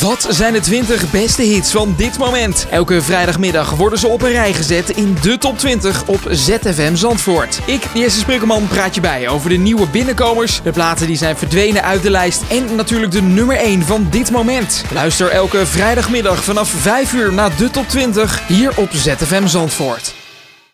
Wat zijn de 20 beste hits van dit moment? Elke vrijdagmiddag worden ze op een rij gezet in de top 20 op ZFM Zandvoort. Ik, Jesse Sprukkelman, praat je bij over de nieuwe binnenkomers, de platen die zijn verdwenen uit de lijst en natuurlijk de nummer 1 van dit moment. Luister elke vrijdagmiddag vanaf 5 uur naar de top 20 hier op ZFM Zandvoort.